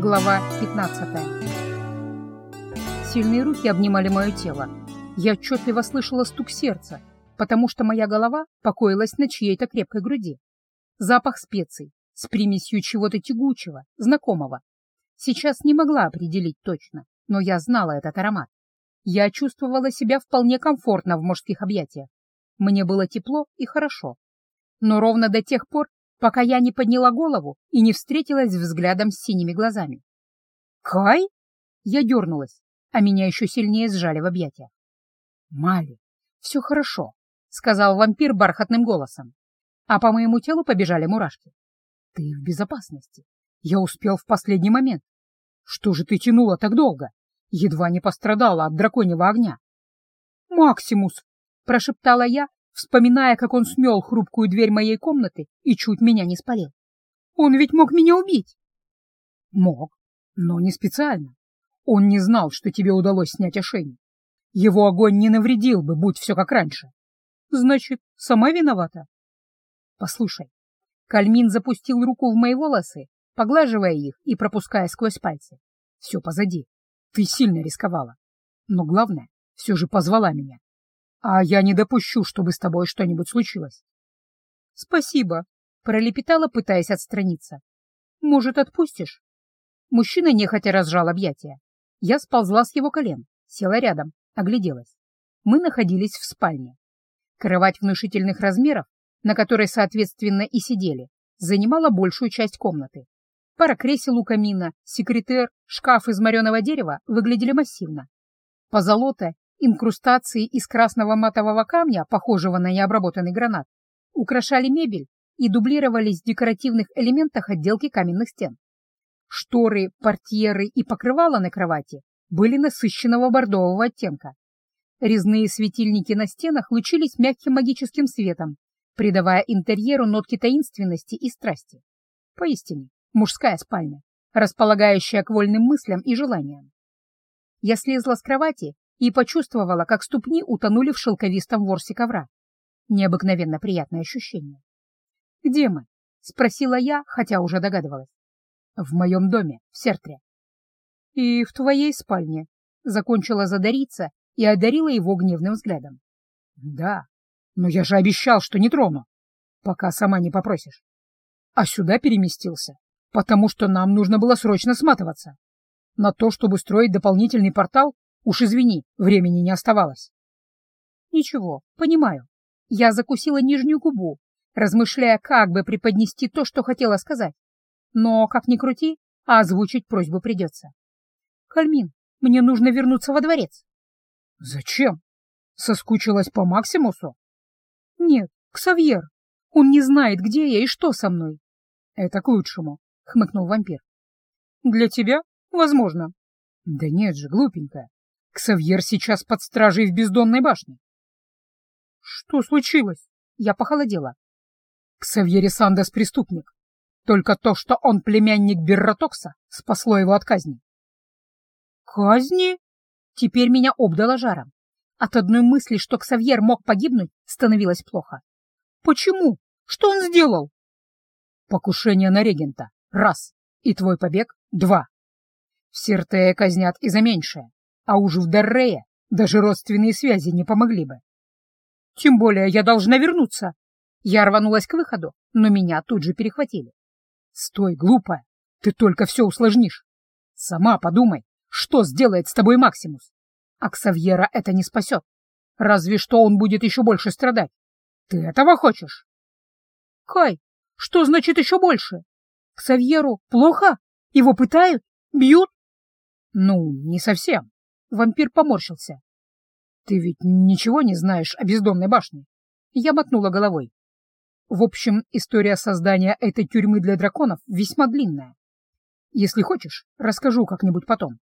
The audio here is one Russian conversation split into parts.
Глава 15 Сильные руки обнимали мое тело. Я отчетливо слышала стук сердца, потому что моя голова покоилась на чьей-то крепкой груди. Запах специй с примесью чего-то тягучего, знакомого. Сейчас не могла определить точно, но я знала этот аромат. Я чувствовала себя вполне комфортно в мужских объятиях. Мне было тепло и хорошо. Но ровно до тех пор, пока я не подняла голову и не встретилась взглядом с синими глазами. «Кай?» Я дернулась, а меня еще сильнее сжали в объятиях. «Мали, все хорошо», — сказал вампир бархатным голосом, а по моему телу побежали мурашки. «Ты в безопасности. Я успел в последний момент. Что же ты тянула так долго? Едва не пострадала от драконьего огня». «Максимус!» — прошептала я, вспоминая, как он смел хрупкую дверь моей комнаты и чуть меня не спалил. Он ведь мог меня убить. Мог, но не специально. Он не знал, что тебе удалось снять ошейник. Его огонь не навредил бы, будь все как раньше. Значит, сама виновата? Послушай. Кальмин запустил руку в мои волосы, поглаживая их и пропуская сквозь пальцы. Все позади. Ты сильно рисковала. Но главное, все же позвала меня. А я не допущу, чтобы с тобой что-нибудь случилось. Спасибо, пролепетала, пытаясь отстраниться. Может, отпустишь? Мужчина нехотя разжал объятия. Я сползла с его колен, села рядом, огляделась. Мы находились в спальне. Кровать внушительных размеров, на которой, соответственно, и сидели, занимала большую часть комнаты. Пара кресел у камина, секретер, шкаф из мореного дерева выглядели массивно. Позолота Инкрустации из красного матового камня, похожего на необработанный гранат, украшали мебель и дублировались в декоративных элементах отделки каменных стен. Шторы, портьеры и покрывала на кровати были насыщенного бордового оттенка. Резные светильники на стенах лучились мягким магическим светом, придавая интерьеру нотки таинственности и страсти. Поистине, мужская спальня, располагающая к вольным мыслям и желаниям. Я слезла с кровати и почувствовала, как ступни утонули в шелковистом ворсе ковра. Необыкновенно приятное ощущение. «Где мы?» — спросила я, хотя уже догадывалась. «В моем доме, в Сертре». «И в твоей спальне», — закончила задариться и одарила его гневным взглядом. «Да, но я же обещал, что не трону, пока сама не попросишь. А сюда переместился, потому что нам нужно было срочно сматываться. На то, чтобы строить дополнительный портал, Уж извини, времени не оставалось. Ничего, понимаю. Я закусила нижнюю губу, размышляя, как бы преподнести то, что хотела сказать. Но, как ни крути, а озвучить просьбу придется. Кальмин, мне нужно вернуться во дворец. Зачем? Соскучилась по Максимусу? Нет, к Савьер. Он не знает, где я и что со мной. Это к лучшему, хмыкнул вампир. Для тебя? Возможно. Да нет же, глупенькая. Ксавьер сейчас под стражей в бездонной башне. Что случилось? Я похолодела. Ксавьер Сандес преступник. Только то, что он племянник Берратокса, спасло его от казни. Казни? Теперь меня обдало жаром. От одной мысли, что Ксавьер мог погибнуть, становилось плохо. Почему? Что он сделал? Покушение на регента. Раз. И твой побег. Два. В Сиртее казнят и за меньшее а уж в Даррея даже родственные связи не помогли бы. Тем более я должна вернуться. Я рванулась к выходу, но меня тут же перехватили. Стой, глупая, ты только все усложнишь. Сама подумай, что сделает с тобой Максимус. А Ксавьера это не спасет. Разве что он будет еще больше страдать. Ты этого хочешь? Кай, что значит еще больше? Ксавьеру плохо? Его пытают? Бьют? Ну, не совсем. Вампир поморщился. «Ты ведь ничего не знаешь о бездомной башне?» Я мотнула головой. В общем, история создания этой тюрьмы для драконов весьма длинная. Если хочешь, расскажу как-нибудь потом.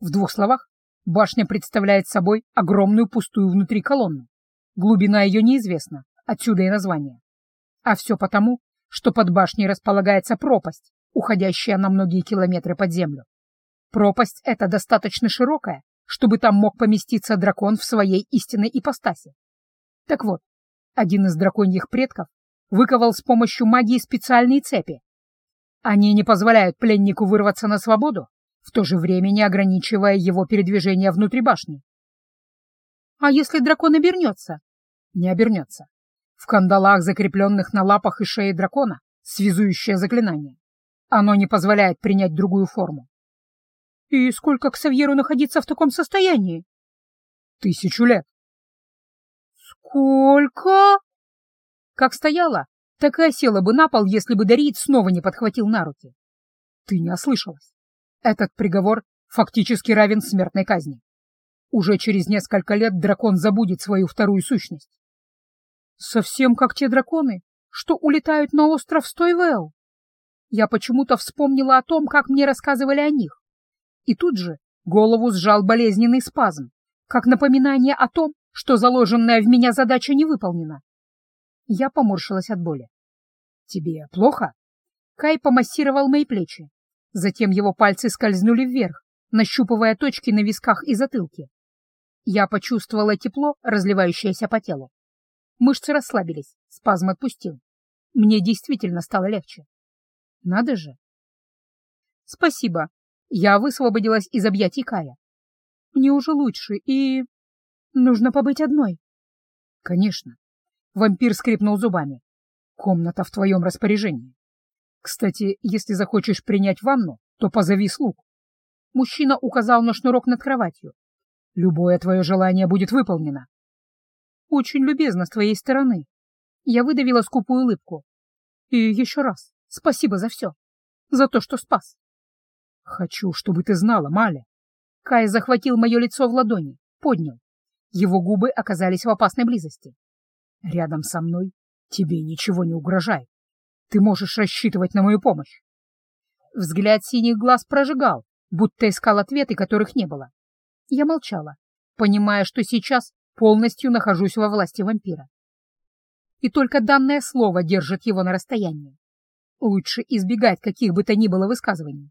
В двух словах, башня представляет собой огромную пустую внутри колонну. Глубина ее неизвестна, отсюда и название. А все потому, что под башней располагается пропасть, уходящая на многие километры под землю. Пропасть эта достаточно широкая, чтобы там мог поместиться дракон в своей истинной ипостаси. Так вот, один из драконьих предков выковал с помощью магии специальные цепи. Они не позволяют пленнику вырваться на свободу, в то же время не ограничивая его передвижение внутри башни. А если дракон обернется? Не обернется. В кандалах, закрепленных на лапах и шее дракона, связующее заклинание. Оно не позволяет принять другую форму. И сколько к Савьеру находиться в таком состоянии? Тысячу лет. Сколько? Как стояла, так и осела бы на пол, если бы Дарит снова не подхватил на руки. Ты не ослышалась. Этот приговор фактически равен смертной казни. Уже через несколько лет дракон забудет свою вторую сущность. Совсем как те драконы, что улетают на остров Стойвелл. Я почему-то вспомнила о том, как мне рассказывали о них. И тут же голову сжал болезненный спазм, как напоминание о том, что заложенная в меня задача не выполнена. Я поморщилась от боли. «Тебе плохо?» Кай помассировал мои плечи. Затем его пальцы скользнули вверх, нащупывая точки на висках и затылке. Я почувствовала тепло, разливающееся по телу. Мышцы расслабились, спазм отпустил. Мне действительно стало легче. Надо же. Спасибо. Я высвободилась из объятий Кая. Мне уже лучше, и... Нужно побыть одной. Конечно. Вампир скрипнул зубами. Комната в твоем распоряжении. Кстати, если захочешь принять ванну, то позови слуг. Мужчина указал на шнурок над кроватью. Любое твое желание будет выполнено. Очень любезно с твоей стороны. Я выдавила скупую улыбку. И еще раз, спасибо за все. За то, что спас. Хочу, чтобы ты знала, Маля. Кай захватил мое лицо в ладони, поднял. Его губы оказались в опасной близости. Рядом со мной тебе ничего не угрожает. Ты можешь рассчитывать на мою помощь. Взгляд синих глаз прожигал, будто искал ответы, которых не было. Я молчала, понимая, что сейчас полностью нахожусь во власти вампира. И только данное слово держит его на расстоянии. Лучше избегать каких бы то ни было высказываний.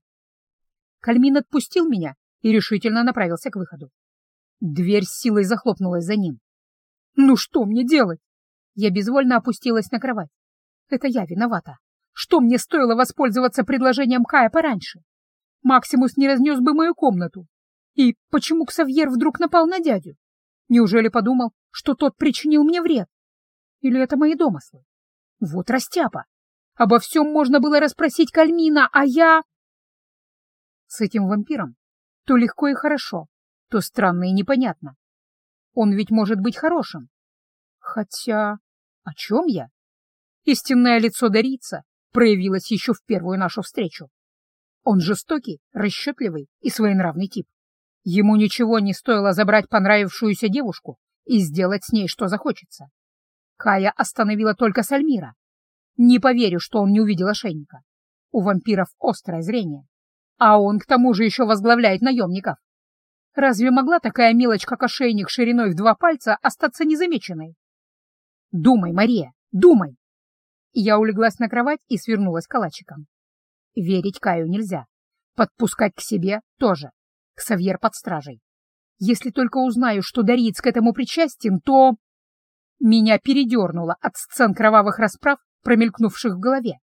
Кальмин отпустил меня и решительно направился к выходу. Дверь с силой захлопнулась за ним. «Ну что мне делать?» Я безвольно опустилась на кровать. «Это я виновата. Что мне стоило воспользоваться предложением Кая пораньше? Максимус не разнес бы мою комнату. И почему Ксавьер вдруг напал на дядю? Неужели подумал, что тот причинил мне вред? Или это мои домыслы? Вот растяпа. Обо всем можно было расспросить Кальмина, а я... С этим вампиром то легко и хорошо, то странно и непонятно. Он ведь может быть хорошим. Хотя... О чем я? Истинное лицо Дарица проявилось еще в первую нашу встречу. Он жестокий, расчетливый и своенравный тип. Ему ничего не стоило забрать понравившуюся девушку и сделать с ней, что захочется. Кая остановила только Сальмира. Не поверю, что он не увидел ошейника. У вампиров острое зрение. А он к тому же еще возглавляет наемников. Разве могла такая мелочь, как ошейник шириной в два пальца, остаться незамеченной? Думай, Мария, думай! Я улеглась на кровать и свернулась калачиком. Верить Каю нельзя. Подпускать к себе тоже. Ксавьер под стражей. Если только узнаю, что Дориц к этому причастен, то... Меня передернуло от сцен кровавых расправ, промелькнувших в голове.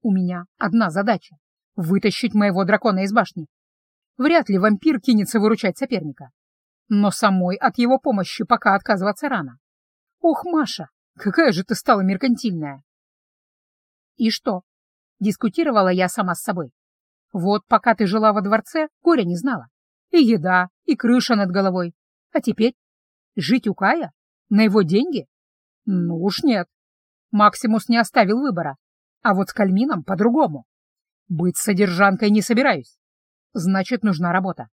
У меня одна задача — вытащить моего дракона из башни. Вряд ли вампир кинется выручать соперника. Но самой от его помощи пока отказываться рано. Ох, Маша, какая же ты стала меркантильная! И что? Дискутировала я сама с собой. Вот пока ты жила во дворце, горя не знала. И еда, и крыша над головой. А теперь? Жить у Кая? На его деньги? Ну уж нет. Максимус не оставил выбора. А вот с Кальмином по-другому. Быть содержанкой не собираюсь. Значит, нужна работа.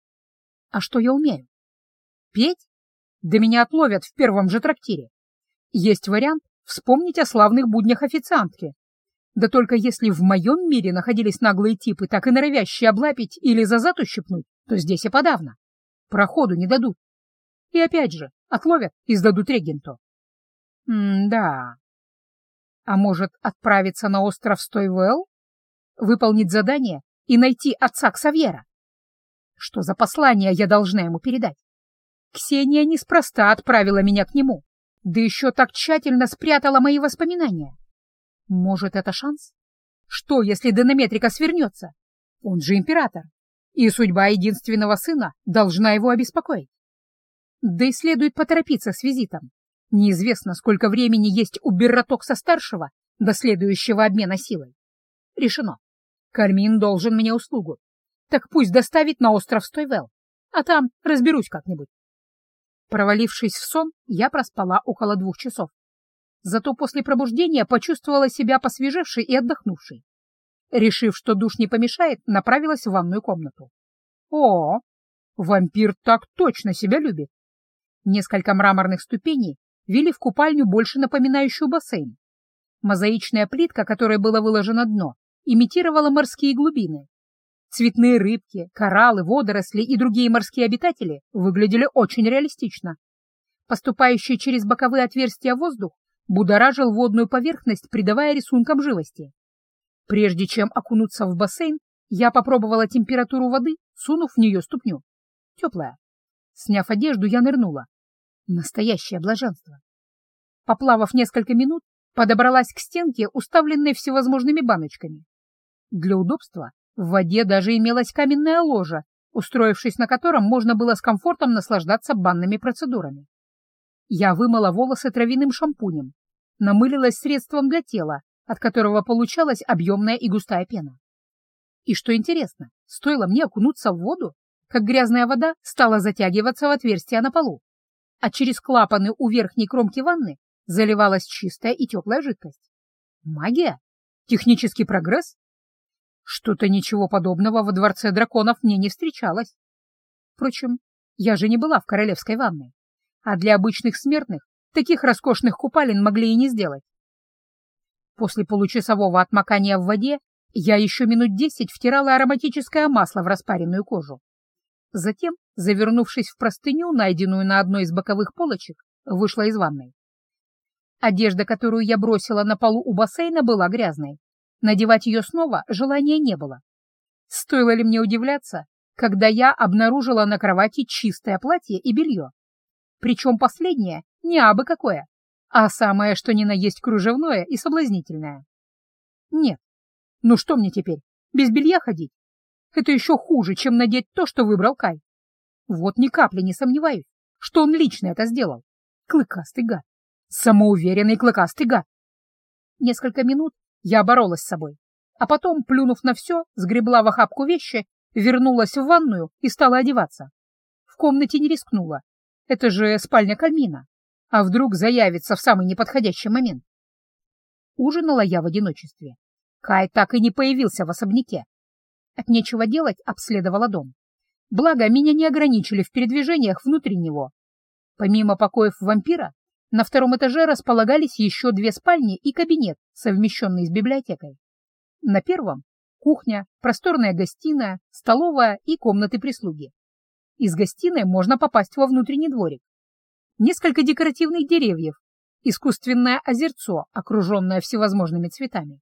А что я умею? Петь? Да меня отловят в первом же трактире. Есть вариант вспомнить о славных буднях официантки. Да только если в моем мире находились наглые типы, так и норовящие облапить или за зад ущипнуть, то здесь и подавно. Проходу не дадут. И опять же, отловят и сдадут регенту. М-да. А может, отправиться на остров Стойвелл? Выполнить задание и найти отца Ксавьера? Что за послание я должна ему передать? Ксения неспроста отправила меня к нему, да еще так тщательно спрятала мои воспоминания. Может, это шанс? Что, если Донометрика свернется? Он же император, и судьба единственного сына должна его обеспокоить. Да и следует поторопиться с визитом. Неизвестно, сколько времени есть у Берратокса-старшего до следующего обмена силой. Решено. Кармин должен мне услугу. Так пусть доставит на остров Стойвелл, а там разберусь как-нибудь. Провалившись в сон, я проспала около двух часов. Зато после пробуждения почувствовала себя посвежевшей и отдохнувшей. Решив, что душ не помешает, направилась в ванную комнату. О, вампир так точно себя любит. Несколько мраморных ступеней вели в купальню, больше напоминающую бассейн. Мозаичная плитка, которой было выложено дно, имитировала морские глубины. Цветные рыбки, кораллы, водоросли и другие морские обитатели выглядели очень реалистично. Поступающий через боковые отверстия воздух будоражил водную поверхность, придавая рисункам живости. Прежде чем окунуться в бассейн, я попробовала температуру воды, сунув в нее ступню. Теплая. Сняв одежду, я нырнула. Настоящее блаженство. Поплавав несколько минут, подобралась к стенке, уставленной всевозможными баночками. Для удобства в воде даже имелась каменная ложа, устроившись на котором можно было с комфортом наслаждаться банными процедурами. Я вымыла волосы травяным шампунем, намылилась средством для тела, от которого получалась объемная и густая пена. И что интересно, стоило мне окунуться в воду, как грязная вода стала затягиваться в отверстия на полу, а через клапаны у верхней кромки ванны заливалась чистая и теплая жидкость. Магия? Технический прогресс? Что-то ничего подобного во дворце драконов мне не встречалось. Впрочем, я же не была в королевской ванной а для обычных смертных таких роскошных купалин могли и не сделать. После получасового отмокания в воде я еще минут десять втирала ароматическое масло в распаренную кожу. Затем, завернувшись в простыню, найденную на одной из боковых полочек, вышла из ванной. Одежда, которую я бросила на полу у бассейна, была грязной. Надевать ее снова желания не было. Стоило ли мне удивляться, когда я обнаружила на кровати чистое платье и белье? Причем последнее не абы какое, а самое что ни на есть кружевное и соблазнительное. Нет, ну что мне теперь, без белья ходить? Это еще хуже, чем надеть то, что выбрал Кай. Вот ни капли не сомневаюсь, что он лично это сделал. Клыкастый гад. Самоуверенный клыкастый гад. Несколько минут я боролась с собой, а потом, плюнув на все, сгребла в охапку вещи, вернулась в ванную и стала одеваться. В комнате не рискнула, это же спальня Кальмина. А вдруг заявится в самый неподходящий момент? Ужинала я в одиночестве. Кай так и не появился в особняке. От нечего делать обследовала дом. Благо, меня не ограничили в передвижениях внутри него. Помимо покоев вампира, на втором этаже располагались еще две спальни и кабинет, совмещенный с библиотекой. На первом — кухня, просторная гостиная, столовая и комнаты прислуги. Из гостиной можно попасть во внутренний дворик. Несколько декоративных деревьев, искусственное озерцо, окруженное всевозможными цветами.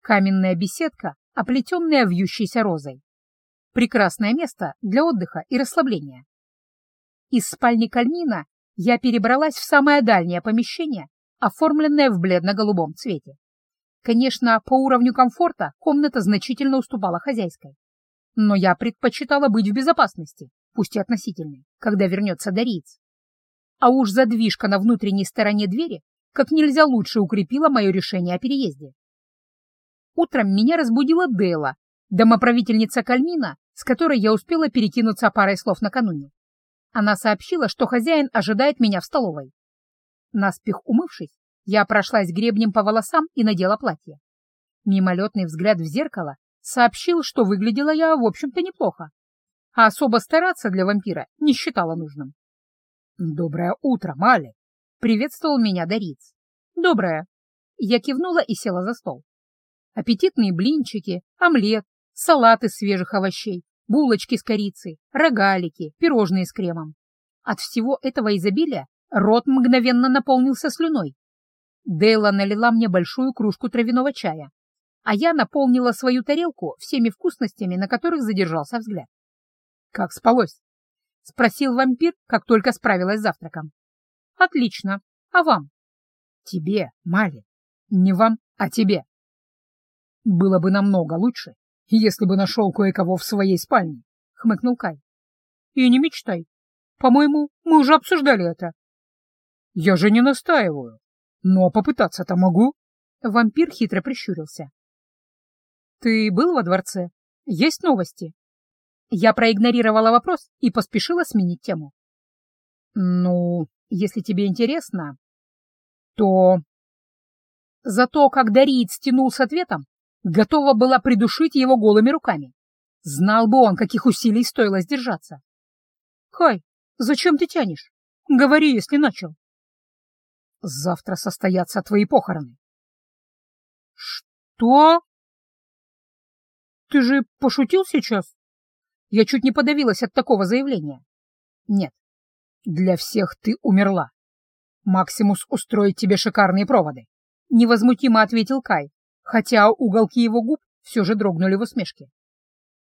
Каменная беседка, оплетенная вьющейся розой. Прекрасное место для отдыха и расслабления. Из спальни Кальмина я перебралась в самое дальнее помещение, оформленное в бледно-голубом цвете. Конечно, по уровню комфорта комната значительно уступала хозяйской. Но я предпочитала быть в безопасности, пусть и относительной, когда вернется Дориец. А уж задвижка на внутренней стороне двери как нельзя лучше укрепила мое решение о переезде. Утром меня разбудила Дейла, домоправительница Кальмина, с которой я успела перекинуться парой слов накануне. Она сообщила, что хозяин ожидает меня в столовой. Наспех умывшись, я прошлась гребнем по волосам и надела платье. Мимолетный взгляд в зеркало сообщил, что выглядела я, в общем-то, неплохо, а особо стараться для вампира не считала нужным. «Доброе утро, Мали!» — приветствовал меня Дориц. «Доброе!» Я кивнула и села за стол. Аппетитные блинчики, омлет, салат из свежих овощей, булочки с корицей, рогалики, пирожные с кремом. От всего этого изобилия рот мгновенно наполнился слюной. Дейла налила мне большую кружку травяного чая, а я наполнила свою тарелку всеми вкусностями, на которых задержался взгляд. «Как спалось?» — спросил вампир, как только справилась с завтраком. «Отлично. А вам?» «Тебе, Мали. Не вам, а тебе». Было бы намного лучше, если бы нашел кое-кого в своей спальне, — хмыкнул Кай. И не мечтай. По-моему, мы уже обсуждали это. Я же не настаиваю, но попытаться-то могу. Вампир хитро прищурился. Ты был во дворце? Есть новости? Я проигнорировала вопрос и поспешила сменить тему. Ну, если тебе интересно, то... Зато, как Дариит стянул с ответом, готова была придушить его голыми руками. Знал бы он, каких усилий стоило сдержаться. «Кай, зачем ты тянешь? Говори, если начал». «Завтра состоятся твои похороны». «Что?» «Ты же пошутил сейчас?» Я чуть не подавилась от такого заявления. «Нет, для всех ты умерла. Максимус устроит тебе шикарные проводы», — невозмутимо ответил Кай, хотя уголки его губ все же дрогнули в усмешке.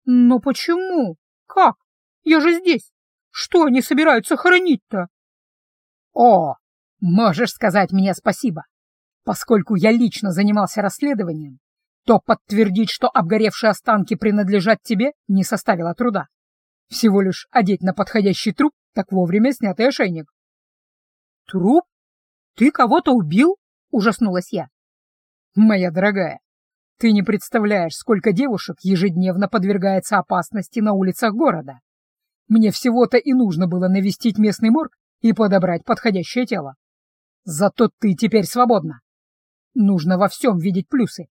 «Но почему? Как? Я же здесь. Что они собираются хоронить-то?» «О, можешь сказать мне спасибо. Поскольку я лично занимался расследованием, то подтвердить, что обгоревшие останки принадлежат тебе, не составило труда. Всего лишь одеть на подходящий труп, так вовремя снятый ошейник. «Труп? Ты кого-то убил?» — ужаснулась я. «Моя дорогая, ты не представляешь, сколько девушек ежедневно подвергается опасности на улицах города. Мне всего-то и нужно было навестить местный морг и подобрать подходящее тело. Зато ты теперь свободна. Нужно во всем видеть плюсы.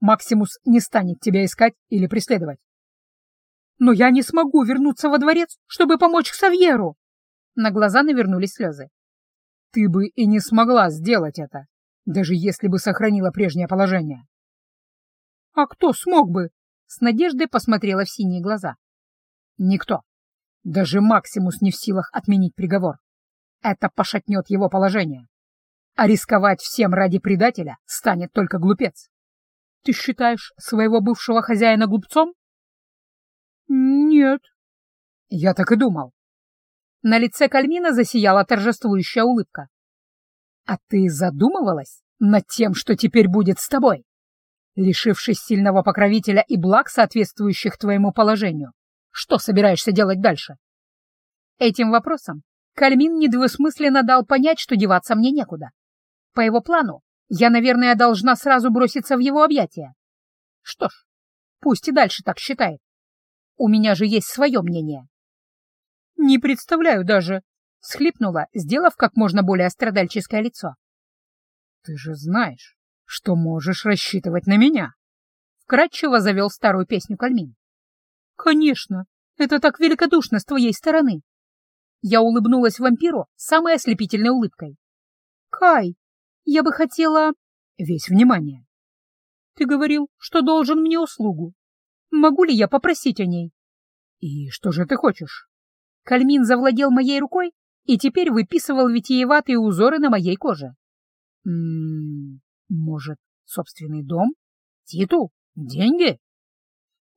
Максимус не станет тебя искать или преследовать. Но я не смогу вернуться во дворец, чтобы помочь Ксавьеру. На глаза навернулись слезы. Ты бы и не смогла сделать это, даже если бы сохранила прежнее положение. А кто смог бы? С надеждой посмотрела в синие глаза. Никто. Даже Максимус не в силах отменить приговор. Это пошатнет его положение. А рисковать всем ради предателя станет только глупец. Ты считаешь своего бывшего хозяина глупцом? Нет. Я так и думал. На лице Кальмина засияла торжествующая улыбка. А ты задумывалась над тем, что теперь будет с тобой? Лишившись сильного покровителя и благ, соответствующих твоему положению, что собираешься делать дальше? Этим вопросом Кальмин недвусмысленно дал понять, что деваться мне некуда. По его плану, я, наверное, должна сразу броситься в его объятия. Что ж, пусть и дальше так считает. У меня же есть свое мнение. Не представляю даже, — схлипнула, сделав как можно более страдальческое лицо. Ты же знаешь, что можешь рассчитывать на меня. Вкратчиво завел старую песню Кальмин. Конечно, это так великодушно с твоей стороны. Я улыбнулась вампиру самой ослепительной улыбкой. Кай, я бы хотела... Весь внимание. Ты говорил, что должен мне услугу. Могу ли я попросить о ней? И что же ты хочешь? Кальмин завладел моей рукой и теперь выписывал витиеватые узоры на моей коже. М -м, может, собственный дом? Титул? Деньги?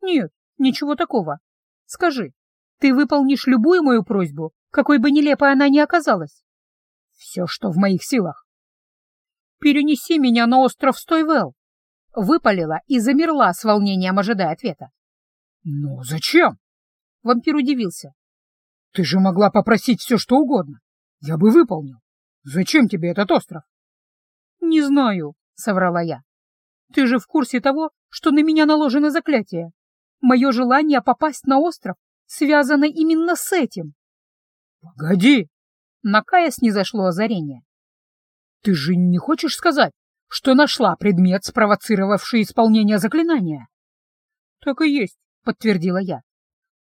Нет, ничего такого. Скажи, ты выполнишь любую мою просьбу, какой бы нелепой она ни оказалась? Все, что в моих силах. «Перенеси меня на остров Стойвелл!» Выпалила и замерла с волнением, ожидая ответа. «Ну, зачем?» Вампир удивился. «Ты же могла попросить все, что угодно. Я бы выполнил. Зачем тебе этот остров?» «Не знаю», — соврала я. «Ты же в курсе того, что на меня наложено заклятие. Мое желание попасть на остров связано именно с этим». «Погоди!» На Кая снизошло озарение. Ты же не хочешь сказать, что нашла предмет, спровоцировавший исполнение заклинания? Так и есть, подтвердила я.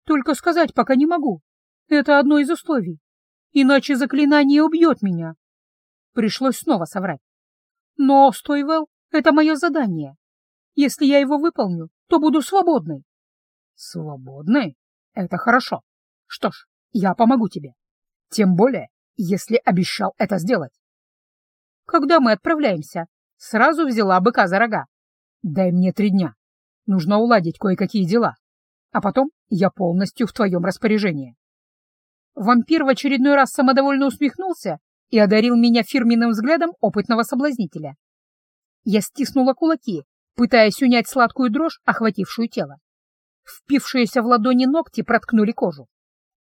Только сказать пока не могу. Это одно из условий. Иначе заклинание убьет меня. Пришлось снова соврать. Но, Стойвелл, это мое задание. Если я его выполню, то буду свободной. Свободной? Это хорошо. Что ж, я помогу тебе. Тем более, если обещал это сделать. Когда мы отправляемся? Сразу взяла быка за рога. Дай мне три дня. Нужно уладить кое-какие дела. А потом я полностью в твоем распоряжении. Вампир в очередной раз самодовольно усмехнулся и одарил меня фирменным взглядом опытного соблазнителя. Я стиснула кулаки, пытаясь унять сладкую дрожь, охватившую тело. Впившиеся в ладони ногти проткнули кожу.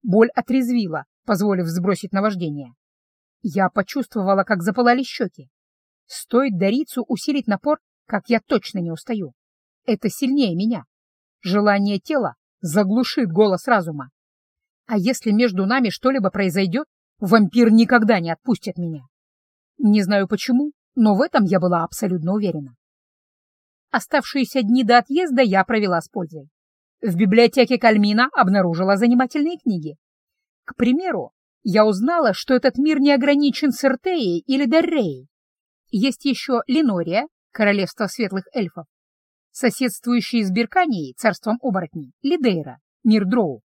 Боль отрезвила, позволив сбросить наваждение. Я почувствовала, как запылали щеки. Стоит Дарицу усилить напор, как я точно не устаю. Это сильнее меня. Желание тела заглушит голос разума. А если между нами что-либо произойдет, вампир никогда не отпустит меня. Не знаю почему, но в этом я была абсолютно уверена. Оставшиеся дни до отъезда я провела с пользой. В библиотеке Кальмина обнаружила занимательные книги. К примеру, я узнала, что этот мир не ограничен Сертеей или Дарреей. Есть еще Ленория, королевство светлых эльфов, соседствующие с Берканией, царством оборотней, Лидейра, мир Дроу,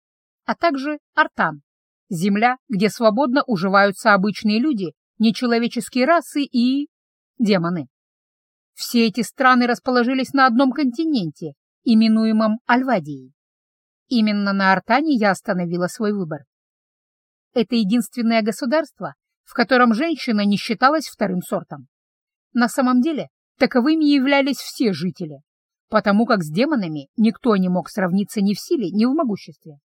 а также Артан, земля, где свободно уживаются обычные люди, нечеловеческие расы и... демоны. Все эти страны расположились на одном континенте, именуемом Альвадией. Именно на Артане я остановила свой выбор. Это единственное государство, в котором женщина не считалась вторым сортом. На самом деле, таковыми являлись все жители, потому как с демонами никто не мог сравниться ни в силе, ни в могуществе.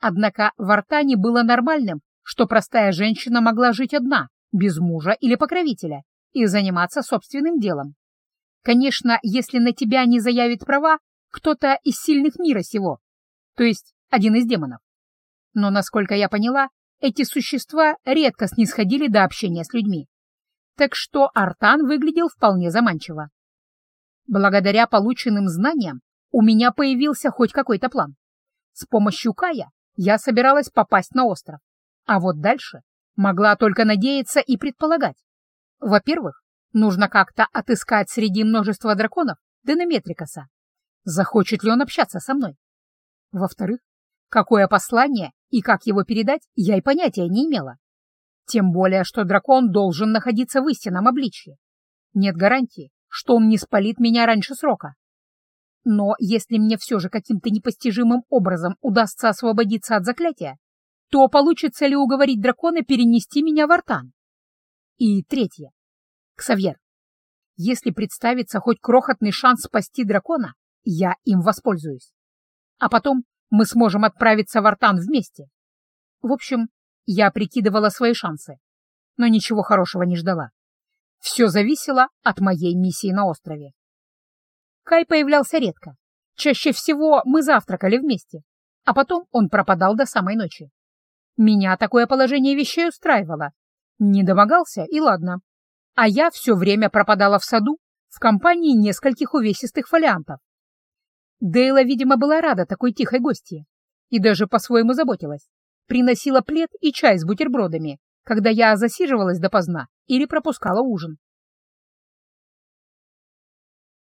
Однако в Артане было нормальным, что простая женщина могла жить одна, без мужа или покровителя, и заниматься собственным делом. Конечно, если на тебя не заявит права кто-то из сильных мира сего, то есть один из демонов. Но, насколько я поняла, эти существа редко снисходили до общения с людьми. Так что Артан выглядел вполне заманчиво. Благодаря полученным знаниям у меня появился хоть какой-то план. С помощью Кая я собиралась попасть на остров, а вот дальше могла только надеяться и предполагать. Во-первых, нужно как-то отыскать среди множества драконов Денеметрикаса. Захочет ли он общаться со мной? Во-вторых, какое послание и как его передать, я и понятия не имела. Тем более, что дракон должен находиться в истинном обличье. Нет гарантии, что он не спалит меня раньше срока. Но если мне все же каким-то непостижимым образом удастся освободиться от заклятия, то получится ли уговорить дракона перенести меня в Артан? И третье. Ксавьер, если представится хоть крохотный шанс спасти дракона, я им воспользуюсь. А потом мы сможем отправиться в Артан вместе. В общем, я прикидывала свои шансы, но ничего хорошего не ждала. Все зависело от моей миссии на острове. Кай появлялся редко. Чаще всего мы завтракали вместе, а потом он пропадал до самой ночи. Меня такое положение вещей устраивало. Не домогался, и ладно. А я все время пропадала в саду в компании нескольких увесистых фолиантов. Дейла, видимо, была рада такой тихой гости и даже по-своему заботилась. Приносила плед и чай с бутербродами, когда я засиживалась допоздна или пропускала ужин.